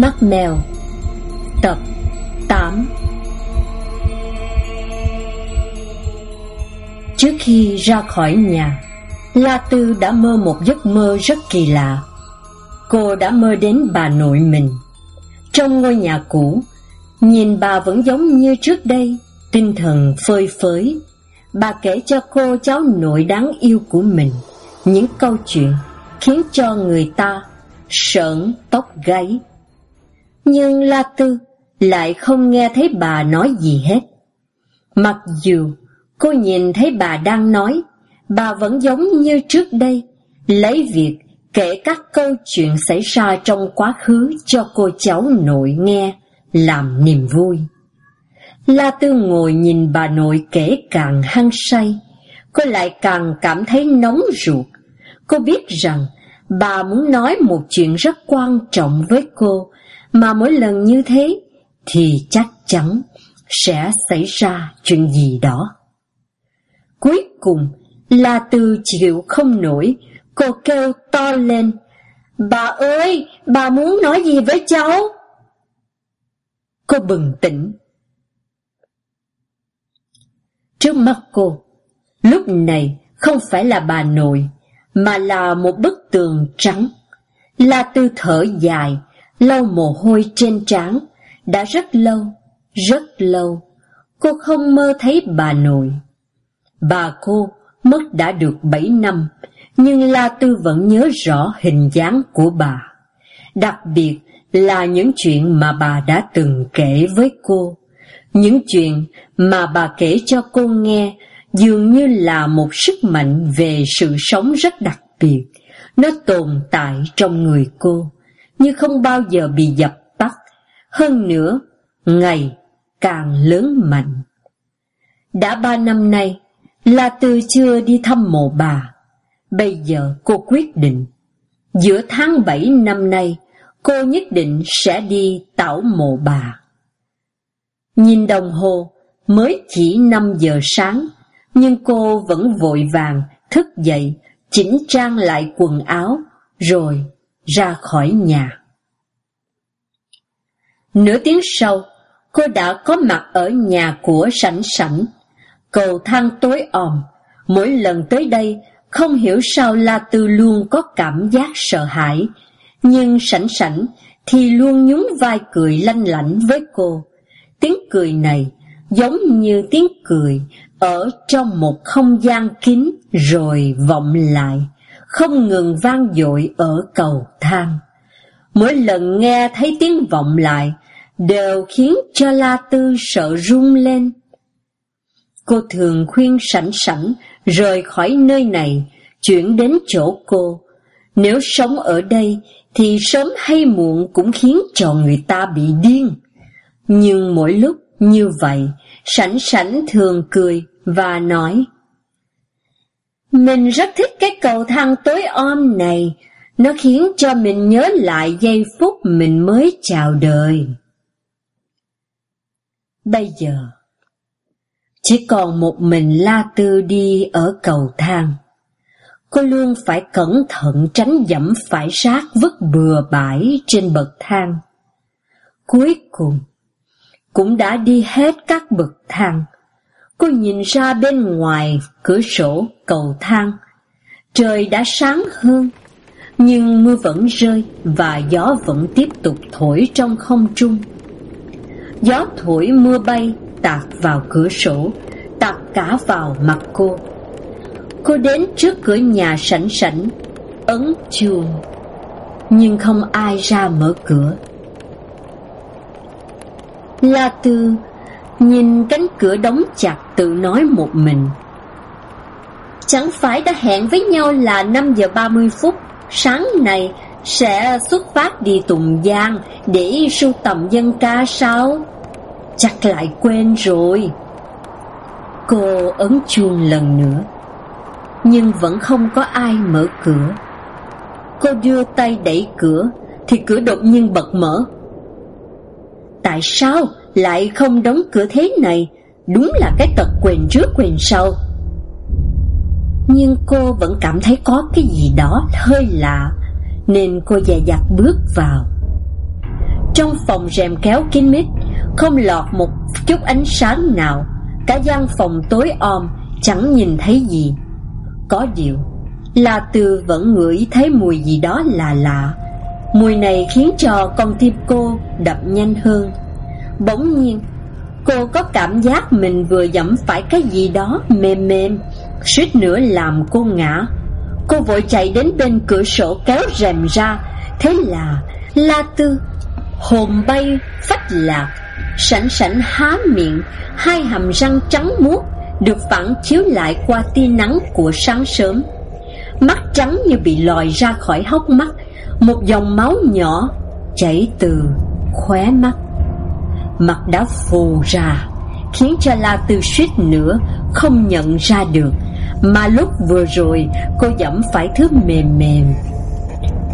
Mắt mèo. Tập 8 Trước khi ra khỏi nhà, La Tư đã mơ một giấc mơ rất kỳ lạ. Cô đã mơ đến bà nội mình. Trong ngôi nhà cũ, Nhìn bà vẫn giống như trước đây, Tinh thần phơi phới. Bà kể cho cô cháu nội đáng yêu của mình Những câu chuyện Khiến cho người ta Sợn tóc gáy nhưng La Tư lại không nghe thấy bà nói gì hết. Mặc dù cô nhìn thấy bà đang nói, bà vẫn giống như trước đây, lấy việc kể các câu chuyện xảy ra trong quá khứ cho cô cháu nội nghe, làm niềm vui. La Tư ngồi nhìn bà nội kể càng hăng say, cô lại càng cảm thấy nóng ruột. Cô biết rằng bà muốn nói một chuyện rất quan trọng với cô, mà mỗi lần như thế thì chắc chắn sẽ xảy ra chuyện gì đó. Cuối cùng là từ chịu không nổi, cô kêu to lên, Bà ơi, bà muốn nói gì với cháu? Cô bừng tỉnh. Trước mắt cô, lúc này không phải là bà nội, mà là một bức tường trắng. là Tư thở dài, lau mồ hôi trên trán, đã rất lâu, rất lâu, cô không mơ thấy bà nội. Bà cô mất đã được bảy năm, nhưng La Tư vẫn nhớ rõ hình dáng của bà. Đặc biệt là những chuyện mà bà đã từng kể với cô. Những chuyện mà bà kể cho cô nghe dường như là một sức mạnh về sự sống rất đặc biệt. Nó tồn tại trong người cô như không bao giờ bị dập tắt. Hơn nữa, ngày càng lớn mạnh. Đã ba năm nay, La Tư chưa đi thăm mộ bà. Bây giờ cô quyết định, giữa tháng 7 năm nay, cô nhất định sẽ đi tảo mộ bà. Nhìn đồng hồ, mới chỉ 5 giờ sáng, nhưng cô vẫn vội vàng thức dậy, chỉnh trang lại quần áo, rồi ra khỏi nhà. Nửa tiếng sau, cô đã có mặt ở nhà của sảnh sảnh. Cầu thang tối om, mỗi lần tới đây, không hiểu sao La Tư luôn có cảm giác sợ hãi, nhưng sảnh sảnh thì luôn nhún vai cười lanh lảnh với cô. Tiếng cười này giống như tiếng cười ở trong một không gian kín rồi vọng lại, không ngừng vang dội ở cầu thang. Mỗi lần nghe thấy tiếng vọng lại, đều khiến cho La Tư sợ run lên. Cô thường khuyên sẵn sẵn rời khỏi nơi này, chuyển đến chỗ cô. Nếu sống ở đây thì sớm hay muộn cũng khiến cho người ta bị điên. Nhưng mỗi lúc như vậy, sẵn sẵn thường cười và nói mình rất thích cái cầu thang tối om này, nó khiến cho mình nhớ lại giây phút mình mới chào đời. Bây giờ, chỉ còn một mình La Tư đi ở cầu thang. Cô luôn phải cẩn thận tránh dẫm phải rác vứt bừa bãi trên bậc thang. Cuối cùng, cũng đã đi hết các bậc thang. Cô nhìn ra bên ngoài cửa sổ cầu thang. Trời đã sáng hơn, nhưng mưa vẫn rơi và gió vẫn tiếp tục thổi trong không trung. Gió thổi mưa bay tạt vào cửa sổ, tạt cả vào mặt cô. Cô đến trước cửa nhà sảnh sảnh, ấn chuông, nhưng không ai ra mở cửa. La Tư nhìn cánh cửa đóng chặt tự nói một mình. Chẳng phải đã hẹn với nhau là 5 giờ 30 phút sáng nay sẽ xuất phát đi Tùng Giang để sưu tầm dân ca sao? Chắc lại quên rồi. Cô ấn chuông lần nữa, nhưng vẫn không có ai mở cửa. Cô đưa tay đẩy cửa, thì cửa đột nhiên bật mở. Tại sao lại không đóng cửa thế này? Đúng là cái tật quyền trước quyền sau. Nhưng cô vẫn cảm thấy có cái gì đó hơi lạ, nên cô dè dặt bước vào. Trong phòng rèm kéo kín mít Không lọt một chút ánh sáng nào Cả gian phòng tối om Chẳng nhìn thấy gì Có điều La từ vẫn ngửi thấy mùi gì đó lạ lạ Mùi này khiến cho con tim cô đập nhanh hơn Bỗng nhiên, Cô có cảm giác mình vừa dẫm phải cái gì đó mềm mềm, Suýt nữa làm cô ngã. Cô vội chạy đến bên cửa sổ kéo rèm ra, Thế là La Tư Hồn bay phách lạc sảnh sảnh há miệng, Hai hàm răng trắng muốt Được phản chiếu lại qua tia nắng của sáng sớm. Mắt trắng như bị lòi ra khỏi hốc mắt, Một dòng máu nhỏ chảy từ khóe mắt. Mặt đã phù ra, Khiến cho La Tư suýt nữa Không nhận ra được. Mà lúc vừa rồi, Cô dẫm phải thứ mềm mềm.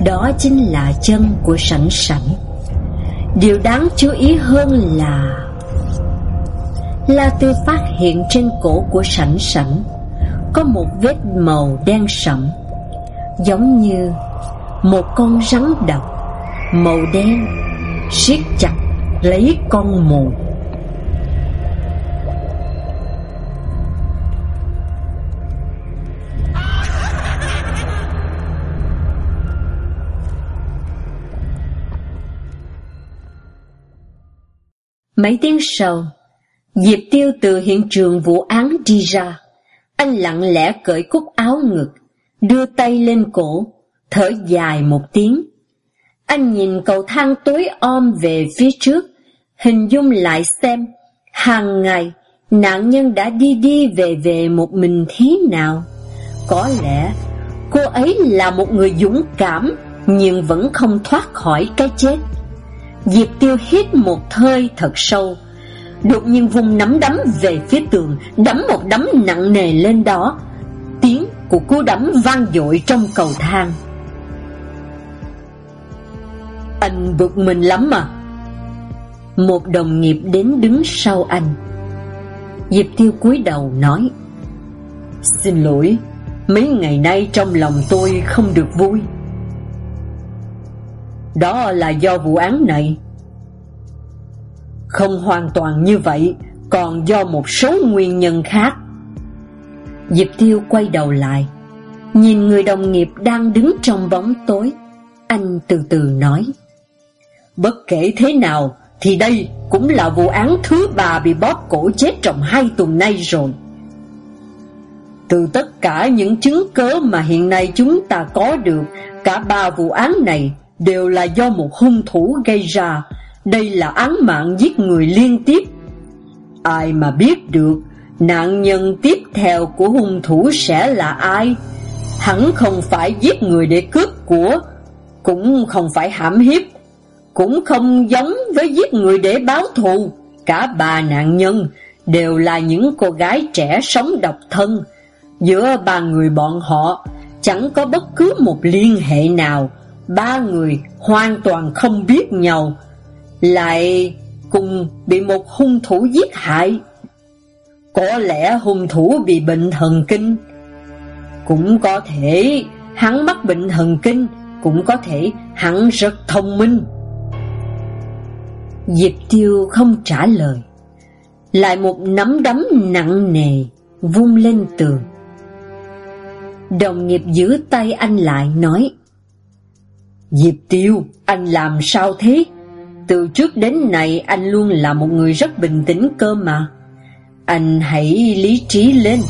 Đó chính là chân của sảnh sảnh Điều đáng chú ý hơn là La Tư phát hiện trên cổ của sảnh sảnh Có một vết màu đen sẫm, Giống như một con rắn độc Màu đen siết chặt lấy con mồi Mấy tiếng sau, Diệp Tiêu từ hiện trường vụ án đi ra. Anh lặng lẽ cởi cúc áo ngực, đưa tay lên cổ, thở dài một tiếng. Anh nhìn cầu thang tối om về phía trước, hình dung lại xem, hàng ngày, nạn nhân đã đi đi về về một mình thế nào. Có lẽ, cô ấy là một người dũng cảm, nhưng vẫn không thoát khỏi cái chết. Diệp Tiêu hít một hơi thật sâu, đột nhiên vùng nắm đấm về phía tường, đấm một đấm nặng nề lên đó. Tiếng của cú đấm vang dội trong cầu thang. Anh bực mình lắm mà. Một đồng nghiệp đến đứng sau anh. Diệp Tiêu cúi đầu nói: "Xin lỗi, mấy ngày nay trong lòng tôi không được vui." Đó là do vụ án này Không hoàn toàn như vậy Còn do một số nguyên nhân khác Diệp Tiêu quay đầu lại Nhìn người đồng nghiệp đang đứng trong bóng tối Anh từ từ nói Bất kể thế nào thì đây cũng là vụ án thứ ba Bị bóp cổ chết trong hai tuần nay rồi Từ tất cả những chứng cớ mà hiện nay chúng ta có được Cả ba vụ án này đều là do một hung thủ gây ra. Đây là án mạng giết người liên tiếp. Ai mà biết được nạn nhân tiếp theo của hung thủ sẽ là ai? Hắn không phải giết người để cướp của, cũng không phải hãm hiếp, cũng không giống với giết người để báo thù. Cả ba nạn nhân đều là những cô gái trẻ sống độc thân. Giữa ba người bọn họ chẳng có bất cứ một liên hệ nào ba người hoàn toàn không biết nhau, lại cùng bị một hung thủ giết hại. Có lẽ hung thủ bị bệnh thần kinh, cũng có thể hắn mắc bệnh thần kinh, cũng có thể hắn rất thông minh. Diệp Tiêu không trả lời, lại một nắm đấm nặng nề vung lên tường. Đồng nghiệp giữ tay anh lại nói Diệp Tiêu, anh làm sao thế? Từ trước đến nay anh luôn là một người rất bình tĩnh cơ mà. Anh hãy lý trí lên.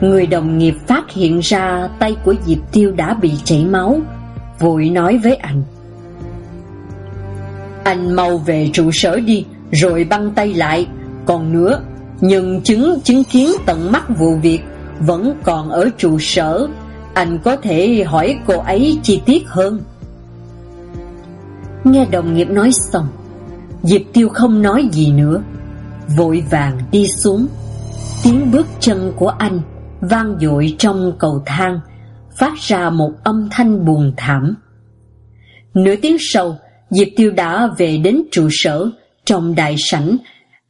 Người đồng nghiệp phát hiện ra tay của Diệp Tiêu đã bị chảy máu, vội nói với anh. Anh mau về trụ sở đi, rồi băng tay lại. Còn nữa, nhân chứng chứng kiến tận mắt vụ việc vẫn còn ở trụ sở. Anh có thể hỏi cô ấy chi tiết hơn. Nghe đồng nghiệp nói xong Diệp Tiêu không nói gì nữa. Vội vàng đi xuống. Tiếng bước chân của anh Vang dội trong cầu thang Phát ra một âm thanh buồn thảm. Nửa tiếng sau Diệp Tiêu đã về đến trụ sở Trong đại sảnh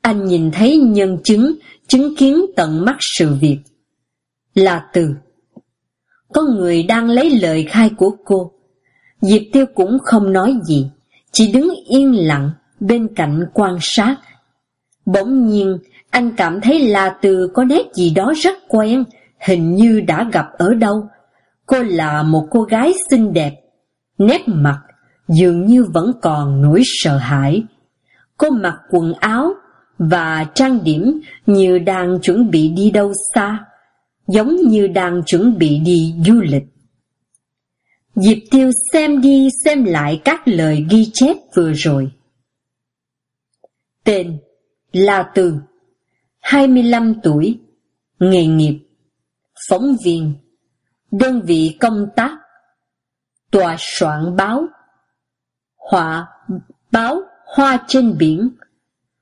Anh nhìn thấy nhân chứng Chứng kiến tận mắt sự việc Là từ có người đang lấy lời khai của cô. Diệp Tiêu cũng không nói gì, chỉ đứng yên lặng bên cạnh quan sát. Bỗng nhiên, anh cảm thấy La Từ có nét gì đó rất quen, hình như đã gặp ở đâu. Cô là một cô gái xinh đẹp, nét mặt dường như vẫn còn nỗi sợ hãi. Cô mặc quần áo và trang điểm như đang chuẩn bị đi đâu xa, giống như đang chuẩn bị đi du lịch. Diệp Tiêu xem đi xem lại các lời ghi chép vừa rồi. Tên La Từ 25 tuổi Nghề nghiệp Phóng viên Đơn vị công tác Tòa soạn báo Họa báo hoa trên biển.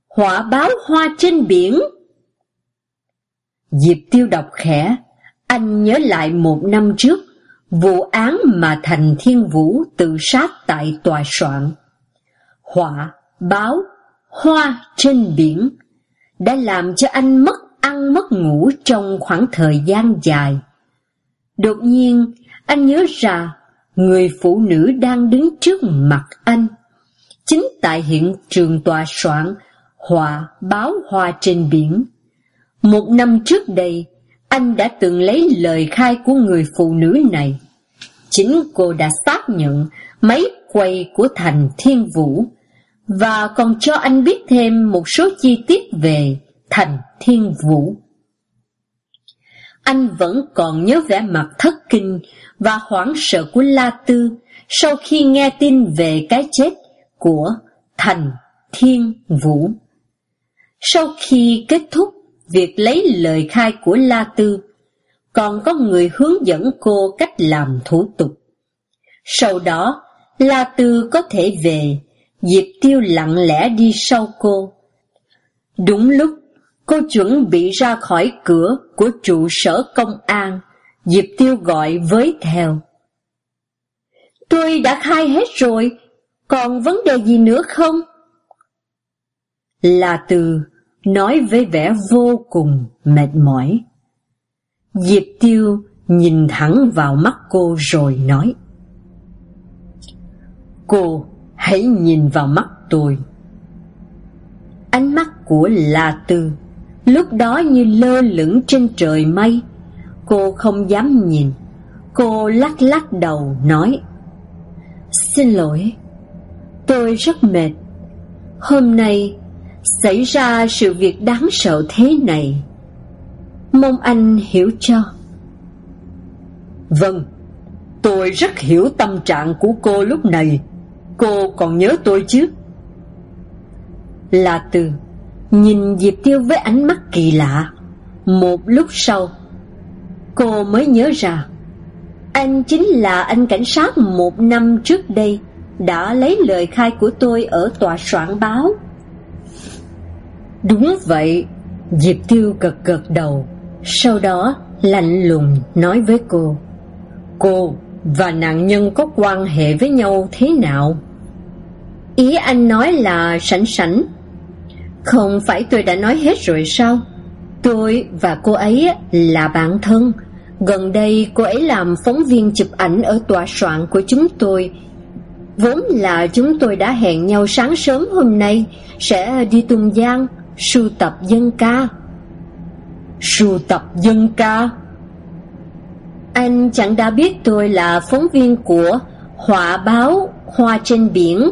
Họa báo hoa trên biển. Diệp tiêu đọc khẽ. Anh nhớ lại một năm trước Vụ án mà Thành Thiên Vũ tự sát tại tòa soạn. Họa báo hoa trên biển đã làm cho anh mất ăn mất ngủ trong khoảng thời gian dài. Đột nhiên, anh nhớ ra người phụ nữ đang đứng trước mặt anh. Chính tại hiện trường tòa soạn họa báo hoa trên biển. Một năm trước đây, anh đã từng lấy lời khai của người phụ nữ này. Chính cô đã xác nhận máy quay của Thành Thiên Vũ và còn cho anh biết thêm một số chi tiết về Thành Thiên Vũ. Anh vẫn còn nhớ vẻ mặt thất kinh và hoảng sợ của La Tư sau khi nghe tin về cái chết của Thành Thiên Vũ. Sau khi kết thúc việc lấy lời khai của La Tư, còn có người hướng dẫn cô cách làm thủ tục. Sau đó, La Tư có thể về Diệp Tiêu lặng lẽ đi sau cô. Đúng lúc cô chuẩn bị ra khỏi cửa của trụ sở công an, Diệp Tiêu gọi với theo. Tôi đã khai hết rồi, còn vấn đề gì nữa không? Là từ nói với vẻ vô cùng mệt mỏi. Diệp Tiêu nhìn thẳng vào mắt cô rồi nói. Cô Hãy nhìn vào mắt tôi. Ánh mắt của La Tư lúc đó như lơ lửng trên trời mây. Cô không dám nhìn. Cô lắc lắc đầu nói Xin lỗi, tôi rất mệt. Hôm nay xảy ra sự việc đáng sợ thế này. Mong anh hiểu cho. Vâng, tôi rất hiểu tâm trạng của cô lúc này. Cô còn nhớ tôi chứ? Là từ Nhìn Diệp Tiêu với ánh mắt kỳ lạ Một lúc sau, Cô mới nhớ ra, Anh chính là anh cảnh sát một năm trước đây Đã lấy lời khai của tôi ở tòa soạn báo Đúng vậy, Diệp Tiêu gật gật đầu, Sau đó lạnh lùng nói với cô Cô và nạn nhân có quan hệ với nhau thế nào? Ý anh nói là sảnh sảnh không phải tôi đã nói hết rồi sao? Tôi và cô ấy là bạn thân. Gần đây cô ấy làm phóng viên chụp ảnh ở tòa soạn của chúng tôi. Vốn là chúng tôi đã hẹn nhau sáng sớm hôm nay. Sẽ đi tung giang, sưu tập dân ca. Sưu tập dân ca? Anh chẳng đã biết tôi là phóng viên của Họa báo Hoa trên biển.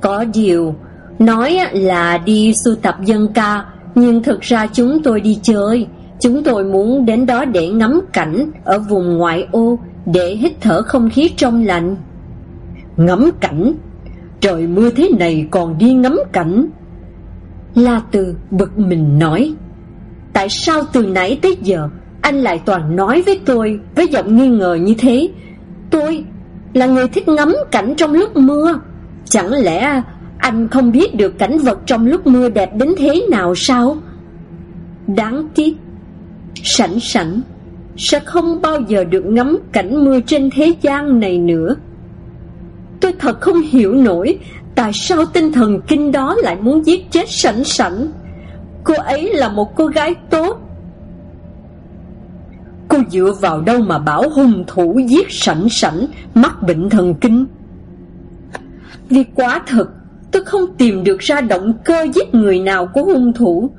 Có điều, nói là đi sưu tập dân ca, nhưng thực ra chúng tôi đi chơi. Chúng tôi muốn đến đó để ngắm cảnh ở vùng ngoại ô, để hít thở không khí trong lành. Ngắm cảnh? Trời mưa thế này còn đi ngắm cảnh? La Từ bực mình nói, Tại sao từ nãy tới giờ anh lại toàn nói với tôi với giọng nghi ngờ như thế? Tôi là người thích ngắm cảnh trong lúc mưa Chẳng lẽ anh không biết được cảnh vật trong lúc mưa đẹp đến thế nào sao? Đáng tiếc, sẵn sẵn sẽ không bao giờ được ngắm cảnh mưa trên thế gian này nữa. Tôi thật không hiểu nổi tại sao tinh thần kinh đó lại muốn giết chết sẵn sẵn. Cô ấy là một cô gái tốt. Cô dựa vào đâu mà bảo hung thủ giết sẵn sẵn mắc bệnh thần kinh? Vì quá thật Tôi không tìm được ra động cơ giết người nào của hung thủ.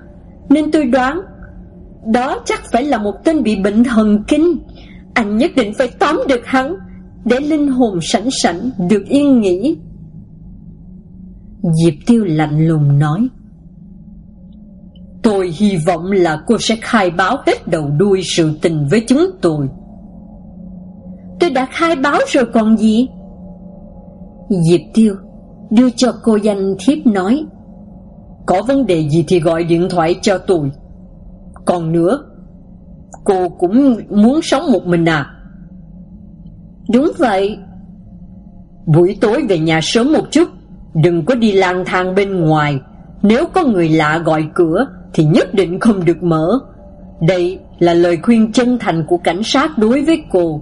Nên tôi đoán, Đó chắc phải là một tên bị bệnh thần kinh. Anh nhất định phải tóm được hắn, Để linh hồn sẵn sẵn được yên nghỉ. Diệp Tiêu lạnh lùng nói, Tôi hy vọng là cô sẽ khai báo hết đầu đuôi sự tình với chúng tôi. Tôi đã khai báo rồi còn gì? Diệp Tiêu đưa cho cô danh thiếp nói Có vấn đề gì thì gọi điện thoại cho tôi. Còn nữa Cô cũng muốn sống một mình à? Đúng vậy. Buổi tối về nhà sớm một chút Đừng có đi lang thang bên ngoài. Nếu có người lạ gọi cửa Thì nhất định không được mở. Đây là lời khuyên chân thành của cảnh sát đối với cô.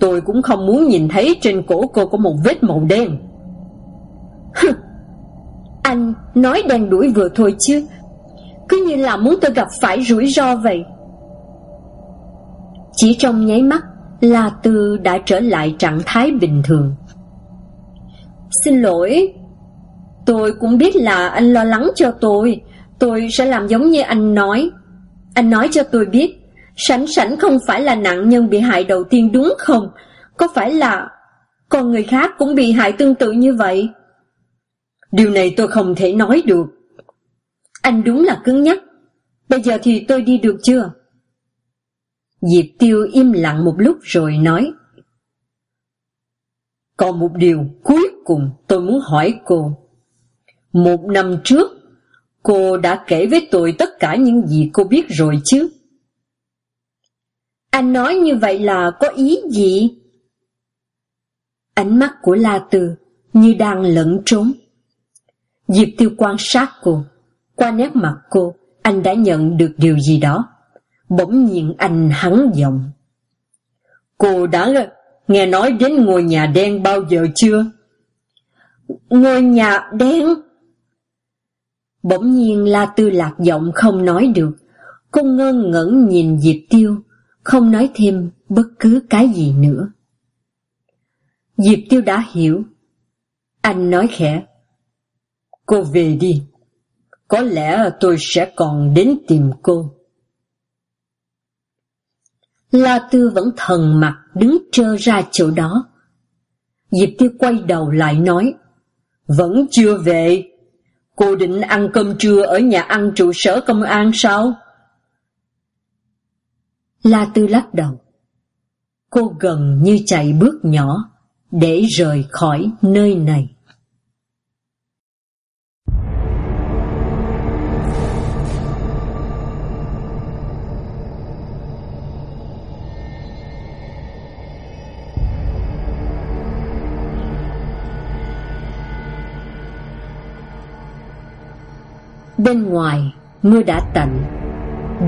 Tôi cũng không muốn nhìn thấy trên cổ cô có một vết màu đen anh nói đen đuổi vừa thôi chứ. Cứ như là muốn tôi gặp phải rủi ro vậy. Chỉ trong nháy mắt La Tư đã trở lại trạng thái bình thường. Xin lỗi. Tôi cũng biết là anh lo lắng cho tôi. Tôi sẽ làm giống như anh nói. Anh nói cho tôi biết, Sảnh sảnh không phải là nạn nhân bị hại đầu tiên đúng không? Có phải là Con người khác cũng bị hại tương tự như vậy? Điều này tôi không thể nói được. Anh đúng là cứng nhắc. Bây giờ thì tôi đi được chưa? Diệp Tiêu im lặng một lúc rồi nói. Còn một điều cuối cùng tôi muốn hỏi cô. Một năm trước, Cô đã kể với tôi tất cả những gì cô biết rồi chứ? Anh nói như vậy là có ý gì? Ánh mắt của La Từ như đang lẫn trốn. Diệp Tiêu quan sát cô. Qua nét mặt cô, Anh đã nhận được điều gì đó. Bỗng nhiên anh hắn giọng. Cô đã nghe nói đến ngôi nhà đen bao giờ chưa? Ngôi nhà đen? Bỗng nhiên La Tư lạc giọng không nói được. Cô ngơ ngẩn nhìn Diệp Tiêu, Không nói thêm bất cứ cái gì nữa. Diệp Tiêu đã hiểu. Anh nói khẽ. Cô về đi Có lẽ tôi sẽ còn đến tìm cô La Tư vẫn thần mặt đứng trơ ra chỗ đó. Diệp Tiêu quay đầu lại nói, Vẫn chưa về, cô định ăn cơm trưa ở nhà ăn trụ sở công an sao? La Tư lắc đầu. Cô gần như chạy bước nhỏ để rời khỏi nơi này. Bên ngoài, mưa đã tạnh.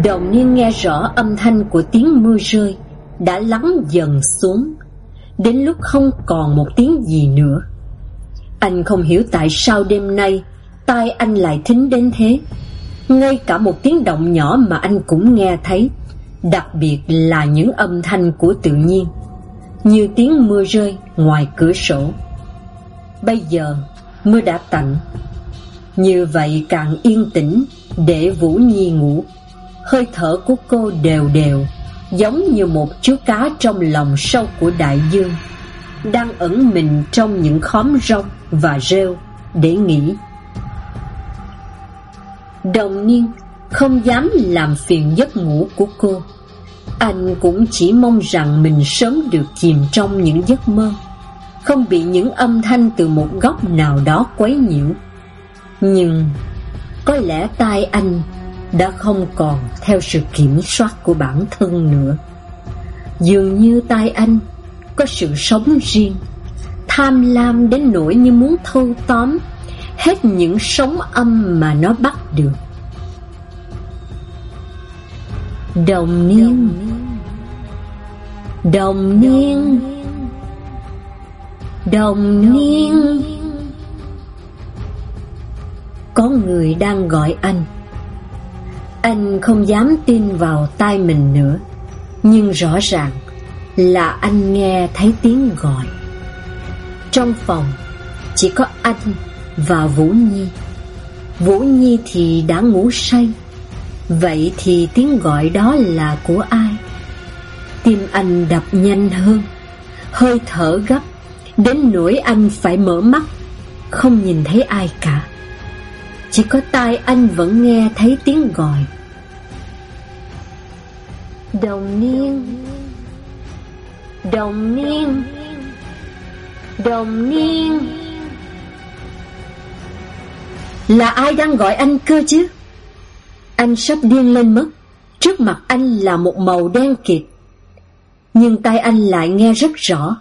Đồng niên nghe rõ âm thanh của tiếng mưa rơi, đã lắng dần xuống, đến lúc không còn một tiếng gì nữa. Anh không hiểu tại sao đêm nay tai anh lại thính đến thế. Ngay cả một tiếng động nhỏ mà anh cũng nghe thấy, đặc biệt là những âm thanh của tự nhiên, như tiếng mưa rơi ngoài cửa sổ. Bây giờ, mưa đã tạnh, như vậy càng yên tĩnh, để Vũ Nhi ngủ. Hơi thở của cô đều đều, Giống như một chú cá trong lòng sâu của đại dương, Đang ẩn mình trong những khóm rong và rêu để nghỉ. Đồng niên không dám làm phiền giấc ngủ của cô. Anh cũng chỉ mong rằng mình sớm được chìm trong những giấc mơ, Không bị những âm thanh từ một góc nào đó quấy nhiễu nhưng có lẽ tai anh đã không còn theo sự kiểm soát của bản thân nữa. Dường như tai anh có sự sống riêng, tham lam đến nỗi như muốn thâu tóm hết những sóng âm mà nó bắt được. Đồng niên Đồng niên Đồng niên có người đang gọi anh Anh không dám tin vào tai mình nữa Nhưng rõ ràng là anh nghe thấy tiếng gọi Trong phòng chỉ có anh và Vũ Nhi. Vũ Nhi thì đã ngủ say. Vậy thì tiếng gọi đó là của ai? Tim anh đập nhanh hơn, hơi thở gấp, đến nỗi anh phải mở mắt, không nhìn thấy ai cả. Chỉ có tai anh vẫn nghe thấy tiếng gọi. Đồng niên. Đồng niên. Đồng niên. Là ai đang gọi anh cơ chứ? Anh sắp điên lên mất. Trước mặt anh là một màu đen kịt. Nhưng tai anh lại nghe rất rõ.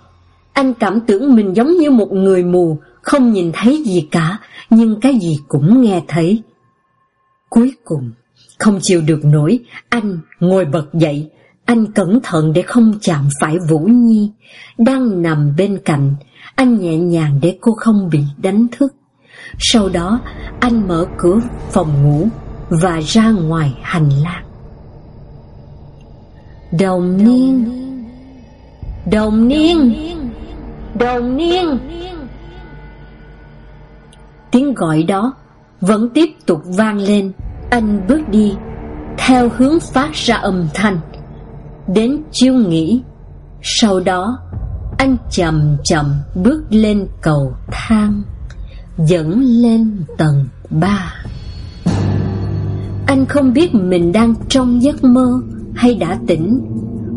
Anh cảm tưởng mình giống như một người mù không nhìn thấy gì cả Nhưng cái gì cũng nghe thấy. Cuối cùng Không chịu được nổi Anh ngồi bật dậy. Anh cẩn thận để không chạm phải Vũ Nhi, đang nằm bên cạnh, anh nhẹ nhàng để cô không bị đánh thức. Sau đó, anh mở cửa phòng ngủ và ra ngoài hành lang. Đồng niên. Đồng niên. Đồng niên. Tiếng gọi đó vẫn tiếp tục vang lên. Anh bước đi Theo hướng phát ra âm thanh. Đến chiêu nghỉ. Sau đó, Anh chậm chậm bước lên cầu thang, Dẫn lên tầng ba. Anh không biết mình đang trong giấc mơ Hay đã tỉnh.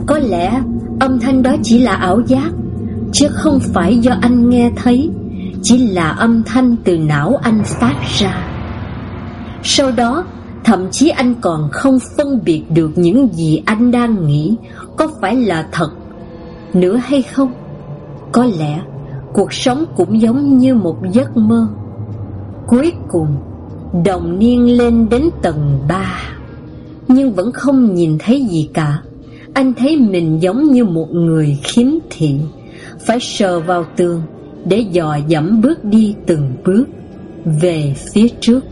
Có lẽ âm thanh đó chỉ là ảo giác, Chứ không phải do anh nghe thấy. Chỉ là âm thanh từ não anh phát ra Sau đó Thậm chí anh còn không phân biệt được những gì anh đang nghĩ có phải là thật nữa hay không. Có lẽ cuộc sống cũng giống như một giấc mơ. Cuối cùng, đồng niên lên đến tầng 3, nhưng vẫn không nhìn thấy gì cả. Anh thấy mình giống như một người khiếm thị, phải sờ vào tường để dò dẫm bước đi từng bước về phía trước.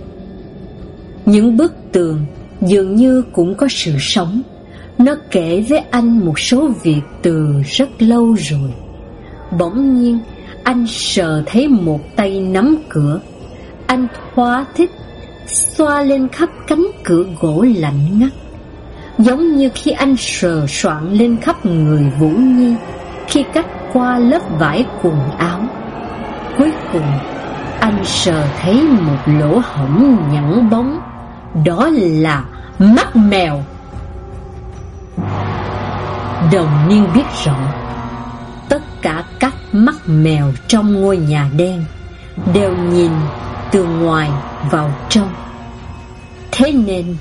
Những bức tường dường như cũng có sự sống. Nó kể với anh một số việc từ rất lâu rồi. Bỗng nhiên, anh sờ thấy một tay nắm cửa. Anh thoá thích Xoa lên khắp cánh cửa gỗ lạnh ngắt. Giống như khi anh sờ soạn lên khắp người Vũ Nhi Khi cắt qua lớp vải quần áo. Cuối cùng, Anh sờ thấy một lỗ hổng nhẵn bóng. Đó là mắt mèo. Đồng niên biết rõ, Tất cả các mắt mèo trong ngôi nhà đen Đều nhìn từ ngoài vào trong. Thế nên,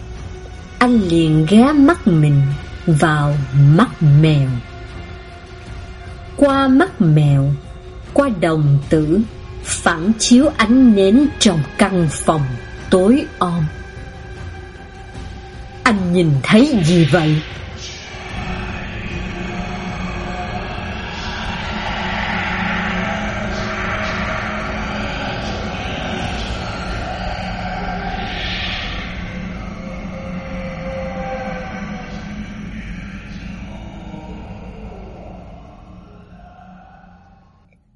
Anh liền ghé mắt mình vào mắt mèo. Qua mắt mèo qua đồng tử, Phản chiếu ánh nến trong căn phòng tối om anh nhìn thấy gì vậy?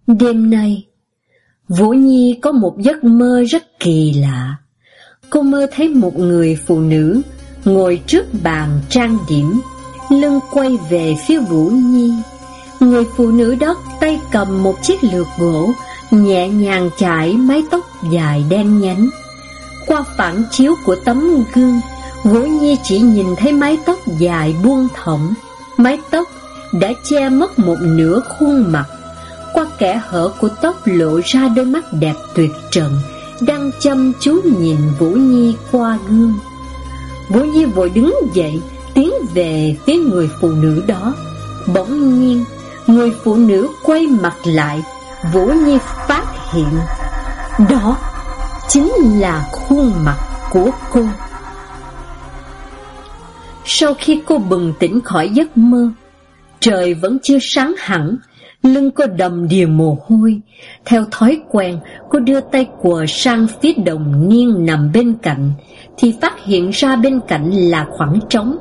Đêm nay, Vũ Nhi có một giấc mơ rất kỳ lạ. Cô mơ thấy một người phụ nữ ngồi trước bàn trang điểm, lưng quay về phía Vũ Nhi. Người phụ nữ đó tay cầm một chiếc lược gỗ, nhẹ nhàng chải mái tóc dài đen nhánh. Qua phản chiếu của tấm gương, Vũ Nhi chỉ nhìn thấy mái tóc dài buông thõng, mái tóc đã che mất một nửa khuôn mặt. Qua kẻ hở của tóc lộ ra đôi mắt đẹp tuyệt trần, đang chăm chú nhìn Vũ Nhi qua gương. Vũ Nhi vội đứng dậy Tiến về phía người phụ nữ đó Bỗng nhiên Người phụ nữ quay mặt lại Vũ Nhi phát hiện Đó Chính là khuôn mặt của cô Sau khi cô bừng tỉnh khỏi giấc mơ Trời vẫn chưa sáng hẳn Lưng cô đầm đìa mồ hôi Theo thói quen Cô đưa tay của sang phía đồng niên nằm bên cạnh thì phát hiện ra bên cạnh là khoảng trống.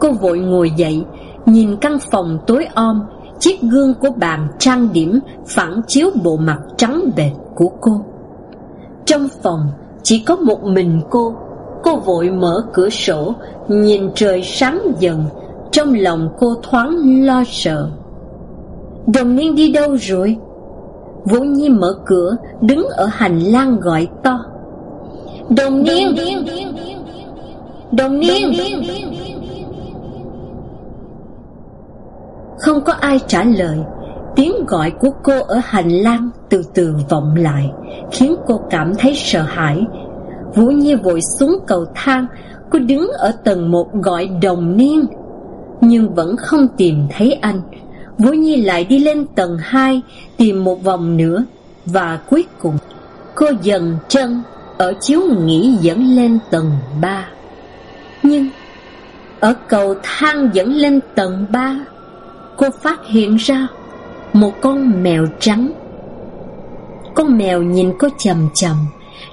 Cô vội ngồi dậy, nhìn căn phòng tối om, chiếc gương của bàn trang điểm phản chiếu bộ mặt trắng bệch của cô. Trong phòng chỉ có một mình cô Cô vội mở cửa sổ Nhìn trời sáng dần Trong lòng cô thoáng lo sợ Đồng niên đi đâu rồi? Vũ Nhi mở cửa Đứng ở hành lang gọi to. Đồng niên! Đồng niên! Không có ai trả lời. Tiếng gọi của cô ở hành lang từ từ vọng lại Khiến cô cảm thấy sợ hãi. Vũ Nhi vội xuống cầu thang Cô đứng ở tầng một gọi đồng niên. Nhưng vẫn không tìm thấy anh Vũ Nhi lại đi lên tầng 2 Tìm một vòng nữa, Và cuối cùng, Cô dần chân Ở chiếu nghỉ dẫn lên tầng 3 Nhưng, Ở cầu thang dẫn lên tầng 3 Cô phát hiện ra Một con mèo trắng. Con mèo nhìn cô chầm chầm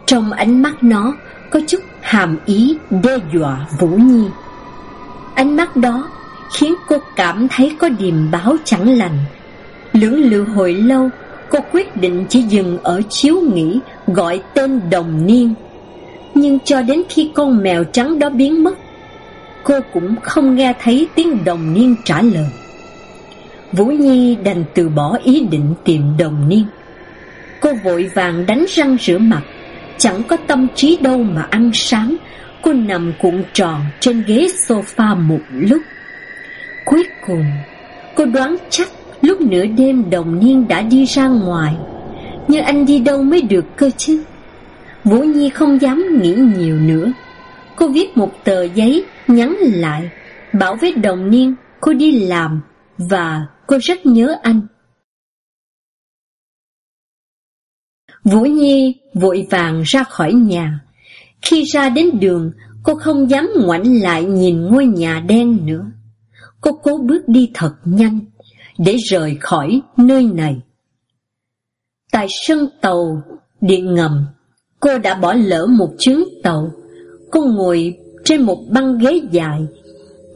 Trong ánh mắt nó Có chút hàm ý đe dọa Vũ Nhi. Ánh mắt đó khiến cô cảm thấy có điềm báo chẳng lành. Lưỡng lự hồi lâu, cô quyết định chỉ dừng ở chiếu nghỉ gọi tên đồng niên. Nhưng cho đến khi con mèo trắng đó biến mất, cô cũng không nghe thấy tiếng đồng niên trả lời. Vũ Nhi đành từ bỏ ý định tìm đồng niên. Cô vội vàng đánh răng rửa mặt, chẳng có tâm trí đâu mà ăn sáng. Cô nằm cuộn tròn trên ghế sofa một lúc. Cuối cùng, cô đoán chắc lúc nửa đêm đồng niên đã đi ra ngoài. Nhưng anh đi đâu mới được cơ chứ? Vũ Nhi không dám nghĩ nhiều nữa. Cô viết một tờ giấy nhắn lại, bảo với đồng niên cô đi làm và cô rất nhớ anh. Vũ Nhi vội vàng ra khỏi nhà. Khi ra đến đường, cô không dám ngoảnh lại nhìn ngôi nhà đen nữa cô cố bước đi thật nhanh để rời khỏi nơi này. Tại sân tàu điện ngầm, cô đã bỏ lỡ một chuyến tàu. Cô ngồi trên một băng ghế dài.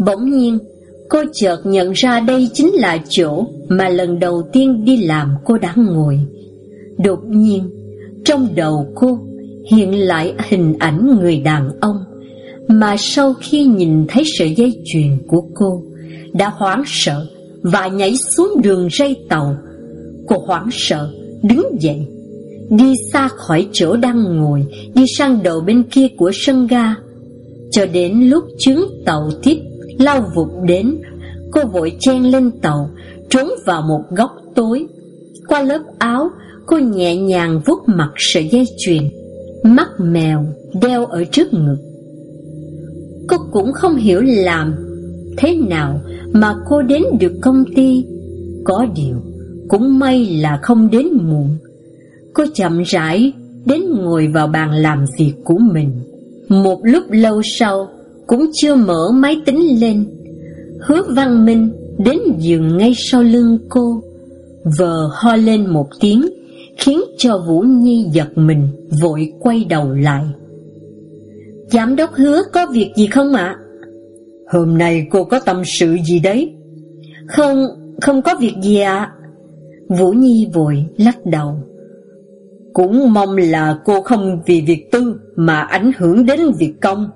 Bỗng nhiên, cô chợt nhận ra đây chính là chỗ mà lần đầu tiên đi làm cô đã ngồi. Đột nhiên, trong đầu cô hiện lại hình ảnh người đàn ông mà sau khi nhìn thấy sợi dây chuyền của cô, đã hoảng sợ và nhảy xuống đường ray tàu. Cô hoảng sợ, đứng dậy, đi xa khỏi chỗ đang ngồi, đi sang đầu bên kia của sân ga. Cho đến lúc chuyến tàu tiếp lao vụt đến, cô vội chen lên tàu, trốn vào một góc tối. Qua lớp áo, cô nhẹ nhàng vuốt mặt sợi dây chuyền, mắt mèo đeo ở trước ngực. Cô cũng không hiểu làm thế nào mà cô đến được công ty. Có điều, cũng may là không đến muộn. Cô chậm rãi đến ngồi vào bàn làm việc của mình. Một lúc lâu sau, cũng chưa mở máy tính lên. Hứa Văn Minh đến giường ngay sau lưng cô, vờ ho lên một tiếng, khiến cho Vũ Nhi giật mình, vội quay đầu lại. Giám đốc hứa có việc gì không ạ? Hôm nay cô có tâm sự gì đấy? Không, không có việc gì ạ. Vũ Nhi vội lắc đầu. Cũng mong là cô không vì việc tư mà ảnh hưởng đến việc công.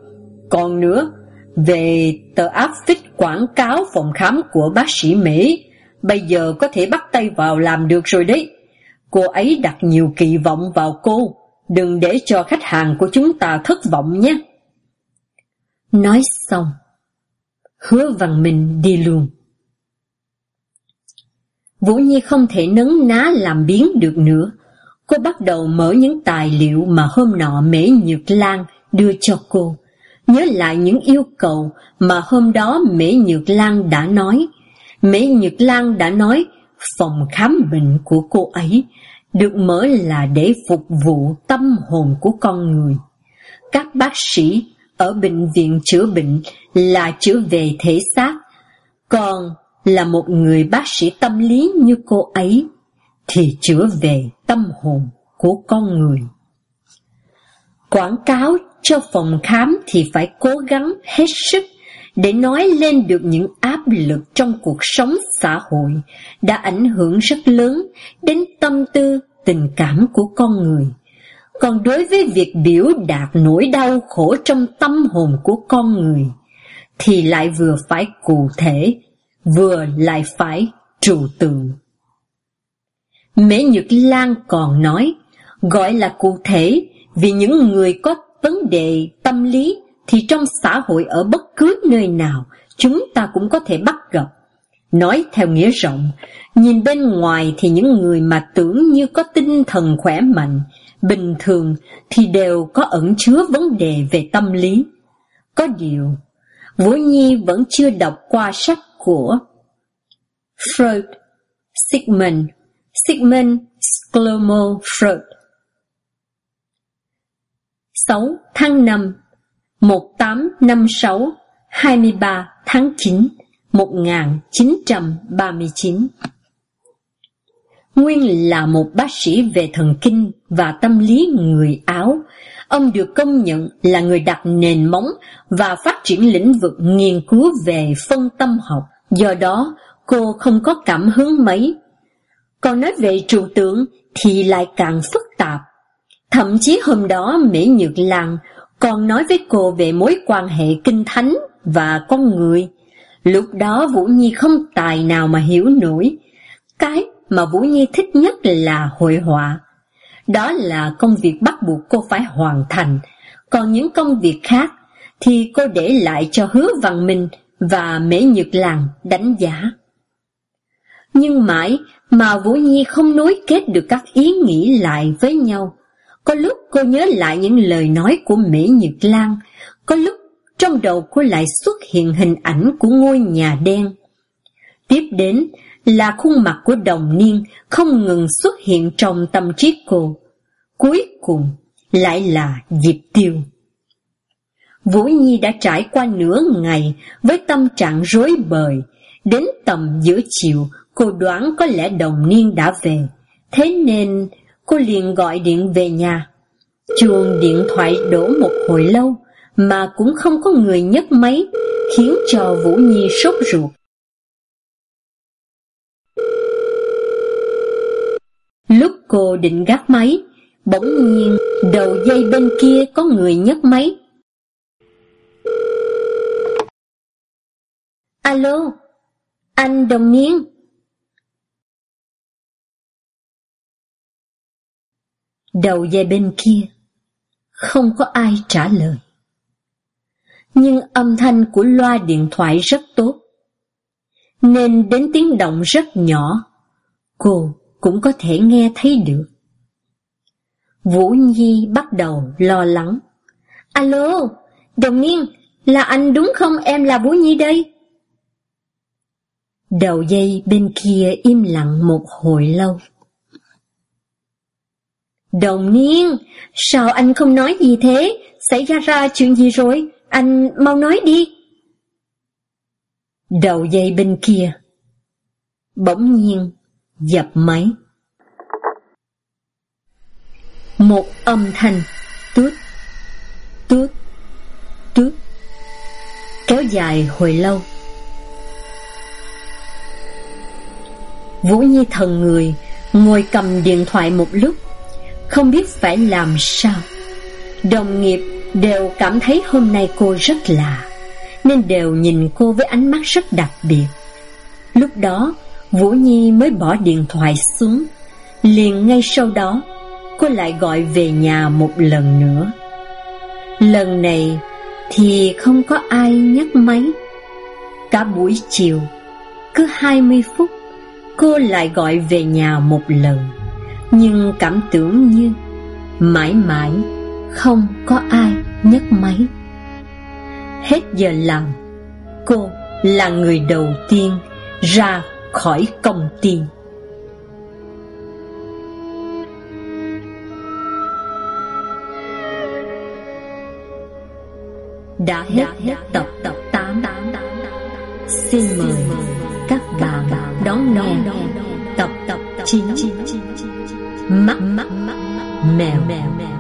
Còn nữa, về tờ áp phích quảng cáo phòng khám của bác sĩ Mỹ, bây giờ có thể bắt tay vào làm được rồi đấy. Cô ấy đặt nhiều kỳ vọng vào cô, đừng để cho khách hàng của chúng ta thất vọng nhé. Nói xong, hứa văn minh đi luôn. Vũ Nhi không thể nấn ná làm biến được nữa. Cô bắt đầu mở những tài liệu mà hôm nọ Mễ Nhược Lan đưa cho cô. Nhớ lại những yêu cầu mà hôm đó Mễ Nhược Lan đã nói. Mễ Nhược Lan đã nói, phòng khám bệnh của cô ấy được mở là để phục vụ tâm hồn của con người. Các bác sĩ ở bệnh viện chữa bệnh là chữa về thể xác, còn là một người bác sĩ tâm lý như cô ấy thì chữa về tâm hồn của con người. Quảng cáo cho phòng khám thì phải cố gắng hết sức để nói lên được những áp lực trong cuộc sống xã hội đã ảnh hưởng rất lớn đến tâm tư, tình cảm của con người. Còn đối với việc biểu đạt nỗi đau khổ trong tâm hồn của con người, thì lại vừa phải cụ thể, vừa lại phải trừu tượng. Mễ Nhược Lan còn nói, gọi là cụ thể vì những người có vấn đề tâm lý thì trong xã hội ở bất cứ nơi nào chúng ta cũng có thể bắt gặp. Nói theo nghĩa rộng, nhìn bên ngoài thì những người mà tưởng như có tinh thần khỏe mạnh, bình thường thì đều có ẩn chứa vấn đề về tâm lý. Có điều, Vũ Nhi vẫn chưa đọc qua sách của Freud, Sigmund, Sigmund Sklomo Freud. 6 tháng 5 1856 23 tháng 9 1939 Nguyên là một bác sĩ về thần kinh và tâm lý người Áo, ông được công nhận là người đặt nền móng và phát triển lĩnh vực nghiên cứu về phân tâm học. Do đó, cô không có cảm hứng mấy. Còn nói về trụ tượng thì lại càng phức tạp. Thậm chí hôm đó mỹ Nhược Lan còn nói với cô về mối quan hệ kinh thánh và con người. Lúc đó Vũ Nhi không tài nào mà hiểu nổi. Cái mà Vũ Nhi thích nhất là hội họa. Đó là công việc bắt buộc cô phải hoàn thành, còn những công việc khác thì cô để lại cho Hứa Văn Minh và Mễ Nhược Làng đánh giá. Nhưng mãi mà Vũ Nhi không nối kết được các ý nghĩ lại với nhau. Có lúc cô nhớ lại những lời nói của Mễ Nhược Lan, có lúc trong đầu cô lại xuất hiện hình ảnh của ngôi nhà đen. Tiếp đến là khuôn mặt của đồng niên không ngừng xuất hiện trong tâm trí cô. Cuối cùng lại là Diệp Tiêu. Vũ Nhi đã trải qua nửa ngày với tâm trạng rối bời. Đến tầm giữa chiều, cô đoán có lẽ đồng niên đã về. Thế nên cô liền gọi điện về nhà. Chuông điện thoại đổ một hồi lâu mà cũng không có người nhấc máy, khiến cho Vũ Nhi sốt ruột. Lúc cô định gác máy, bỗng nhiên đầu dây bên kia có người nhấc máy. Alo, anh đồng Miên. Đầu dây bên kia, không có ai trả lời. Nhưng âm thanh của loa điện thoại rất tốt, nên đến tiếng động rất nhỏ, cô cũng có thể nghe thấy được. Vũ Nhi bắt đầu lo lắng. Alo, đồng niên, là anh đúng không em là Vũ Nhi đây? Đầu dây bên kia im lặng một hồi lâu. Đồng niên, sao anh không nói gì thế? Xảy ra ra chuyện gì rồi? Anh mau nói đi. Đầu dây bên kia. Bỗng nhiên, dập máy. Một âm thanh tút, tút, tút, kéo dài hồi lâu. Vũ Nhi thần người, ngồi cầm điện thoại một lúc, không biết phải làm sao. Đồng nghiệp đều cảm thấy hôm nay cô rất lạ, nên đều nhìn cô với ánh mắt rất đặc biệt. Lúc đó, Vũ Nhi mới bỏ điện thoại xuống, liền ngay sau đó, cô lại gọi về nhà một lần nữa. Lần này thì không có ai nhấc máy. Cả buổi chiều, cứ 20 phút, cô lại gọi về nhà một lần, nhưng cảm tưởng như mãi mãi không có ai nhấc máy. Hết giờ làm, cô là người đầu tiên ra khỏi công ty. Đã hết, hết tập tập 8 Xin mời các bạn đón nghe tập tập 9 Mắt mèo mèo